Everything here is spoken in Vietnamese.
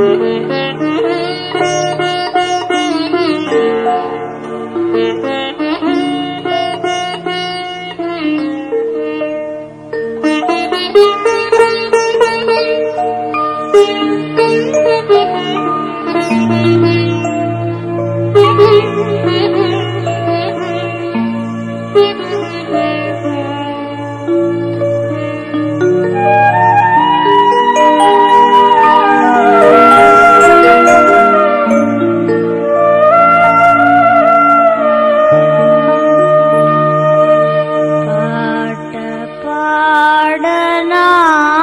Mm-hmm. 啊。